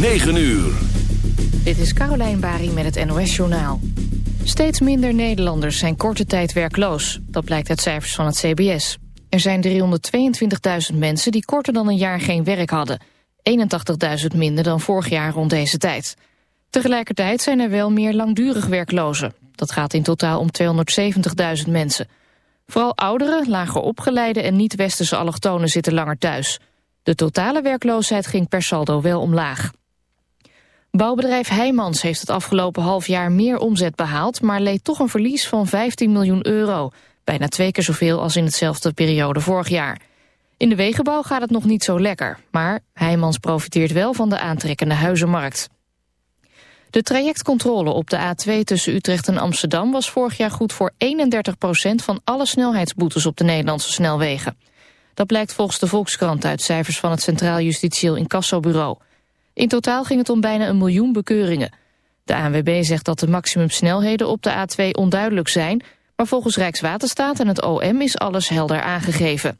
9 uur. Dit is Caroline Bari met het NOS Journaal. Steeds minder Nederlanders zijn korte tijd werkloos. Dat blijkt uit cijfers van het CBS. Er zijn 322.000 mensen die korter dan een jaar geen werk hadden. 81.000 minder dan vorig jaar rond deze tijd. Tegelijkertijd zijn er wel meer langdurig werklozen. Dat gaat in totaal om 270.000 mensen. Vooral ouderen, lager opgeleide en niet-westerse allochtonen zitten langer thuis. De totale werkloosheid ging per saldo wel omlaag. Bouwbedrijf Heijmans heeft het afgelopen half jaar meer omzet behaald... maar leed toch een verlies van 15 miljoen euro. Bijna twee keer zoveel als in hetzelfde periode vorig jaar. In de wegenbouw gaat het nog niet zo lekker. Maar Heijmans profiteert wel van de aantrekkende huizenmarkt. De trajectcontrole op de A2 tussen Utrecht en Amsterdam... was vorig jaar goed voor 31% van alle snelheidsboetes op de Nederlandse snelwegen. Dat blijkt volgens de Volkskrant uit cijfers van het Centraal Justitieel Incassobureau. In totaal ging het om bijna een miljoen bekeuringen. De ANWB zegt dat de maximumsnelheden op de A2 onduidelijk zijn... maar volgens Rijkswaterstaat en het OM is alles helder aangegeven.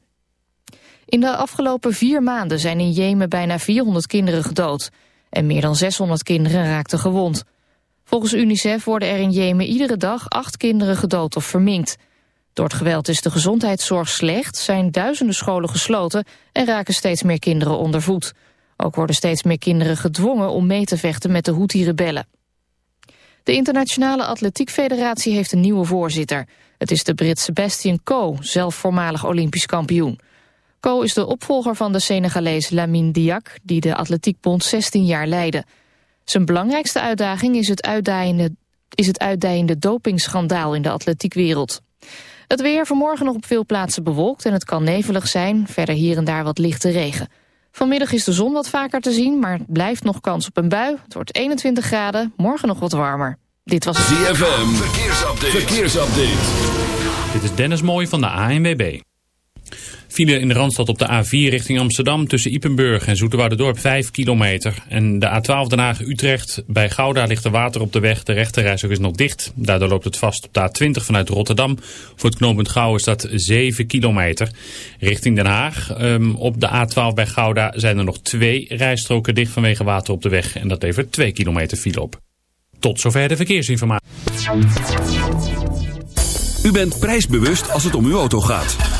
In de afgelopen vier maanden zijn in Jemen bijna 400 kinderen gedood... en meer dan 600 kinderen raakten gewond. Volgens UNICEF worden er in Jemen iedere dag acht kinderen gedood of verminkt... Door het geweld is de gezondheidszorg slecht, zijn duizenden scholen gesloten en raken steeds meer kinderen onder voet. Ook worden steeds meer kinderen gedwongen om mee te vechten met de Houthi-rebellen. De Internationale Atletiek Federatie heeft een nieuwe voorzitter. Het is de Brit Sebastian Coe, zelf voormalig Olympisch kampioen. Coe is de opvolger van de Senegalees Lamine Diak, die de Atletiekbond 16 jaar leidde. Zijn belangrijkste uitdaging is het uitdijende, is het uitdijende dopingschandaal in de atletiekwereld. Het weer vanmorgen nog op veel plaatsen bewolkt en het kan nevelig zijn. Verder hier en daar wat lichte regen. Vanmiddag is de zon wat vaker te zien, maar het blijft nog kans op een bui. Het wordt 21 graden, morgen nog wat warmer. Dit was ZFM, verkeersupdate. verkeersupdate. Dit is Dennis Mooij van de ANWB. File in de Randstad op de A4 richting Amsterdam tussen Ipenburg en Zoeterwoudendorp 5 kilometer. En de A12 Den Haag-Utrecht. Bij Gouda ligt er water op de weg. De rechterreis is nog dicht. Daardoor loopt het vast op de A20 vanuit Rotterdam. Voor het knooppunt Gouw is dat 7 kilometer. Richting Den Haag. Um, op de A12 bij Gouda zijn er nog twee rijstroken dicht vanwege water op de weg. En dat levert 2 kilometer file op. Tot zover de verkeersinformatie. U bent prijsbewust als het om uw auto gaat.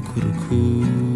Cuckoo.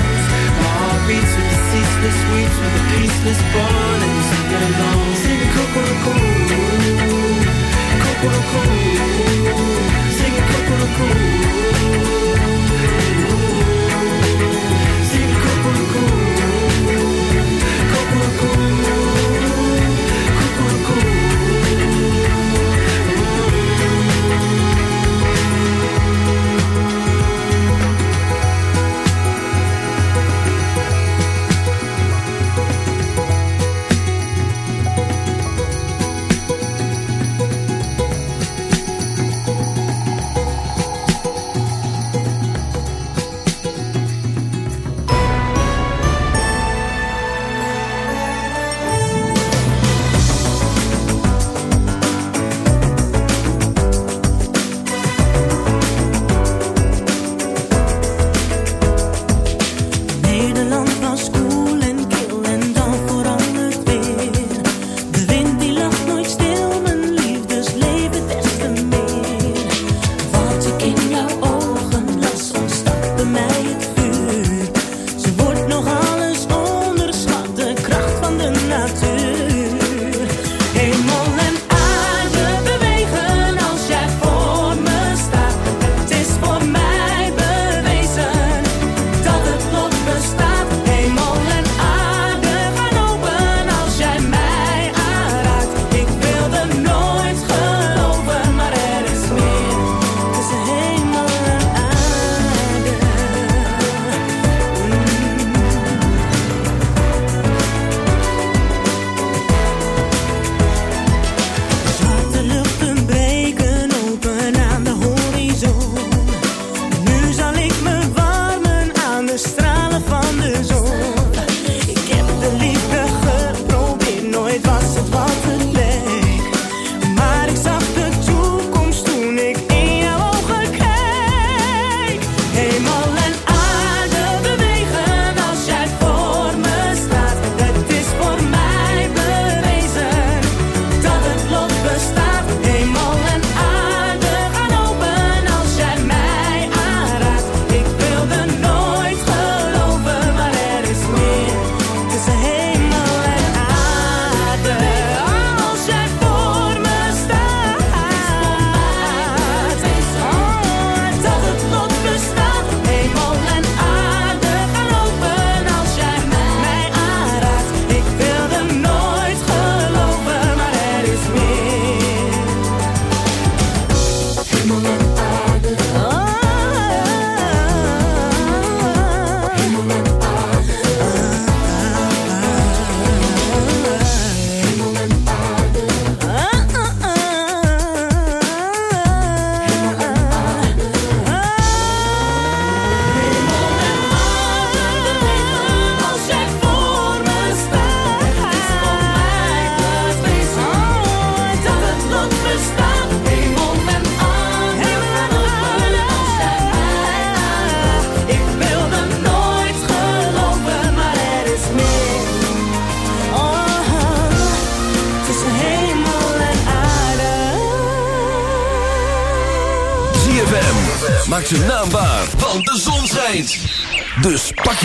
streets with the ceaseless weeds, with the peaceless born, and you sing it along. Sing Kokoro Cool, Kokoro Cool, sing Kokoro Cool.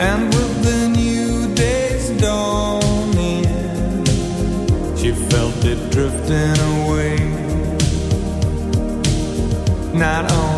And with the new day's dawning She felt it drifting away. Not only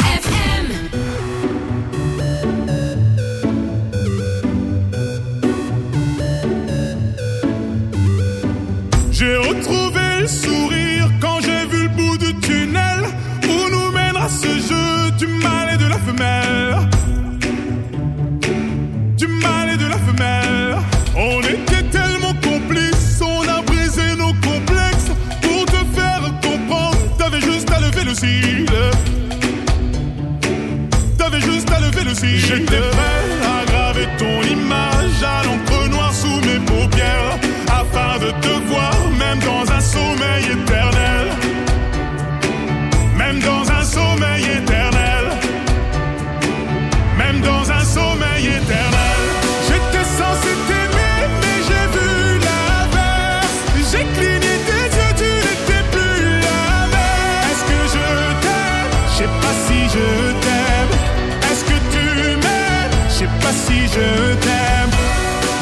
T'avais juste à lever le cil. J'étais prêt à graver ton image à l'encre noire sous mes paupières. Afin de te voir, même dans un je t'aime.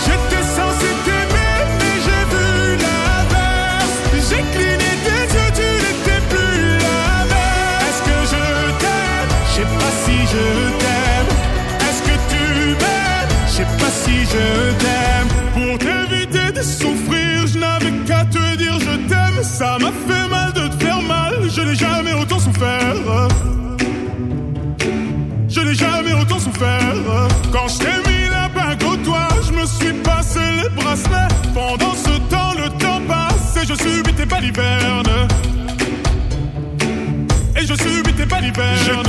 J'étais censé t'aimer, mais j'ai vu l'inverse. J'ai cligné tes yeux, tu n'étais plus la même. Est-ce que je t'aime? Je sais pas si je t'aime. Est-ce que tu m'aimes? Je sais pas si je t'aime. Pour t'éviter de souffrir, je n'avais qu'à te dire je t'aime. Ça m'a fait mal de te faire mal. Je n'ai jamais autant souffert. Je n'ai jamais autant souffert. Quand je Et je subis tes balivernes.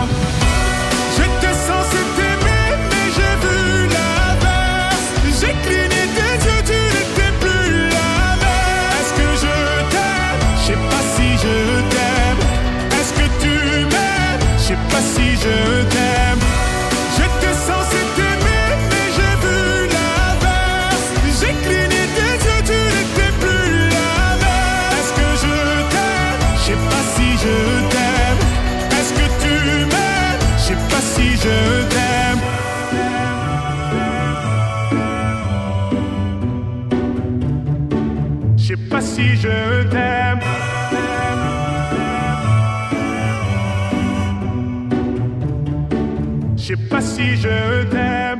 Je t'aime. Est-ce que tu m'aimes? Je sais pas si je t'aime. Je sais pas si je t'aime. Je sais pas si je t'aime.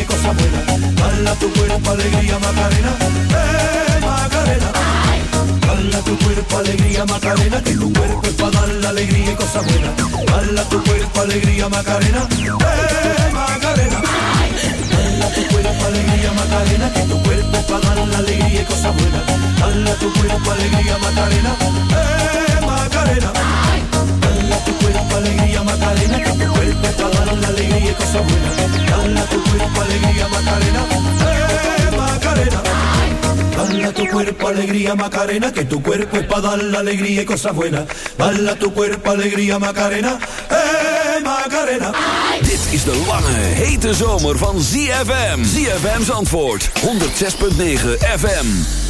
y cosas buenas. Tu cuerpo alegría Macarena, eh Macarena. Dala tu cuerpo alegría Macarena, que tu cuerpo es para dar la alegría y cosas buenas. Dala tu cuerpo alegría Macarena, eh Macarena. Dala tu cuerpo alegría Macarena, que tu cuerpo es para dar la alegría y cosas buenas. Dala tu cuerpo alegría Macarena, eh Macarena. Alegría Macarena, que tu cuerpo es para dar la alegría y cosas buenas. Dala tu cuerpo alegría Macarena, eh Macarena. Dala tu cuerpo alegría Macarena, que tu cuerpo es para dar la alegría y cosas buenas. Dala tu cuerpo alegría Macarena, eh Macarena. Dit is de lange, hete zomer van ZFM. ZFM's antwoord, 106.9 FM.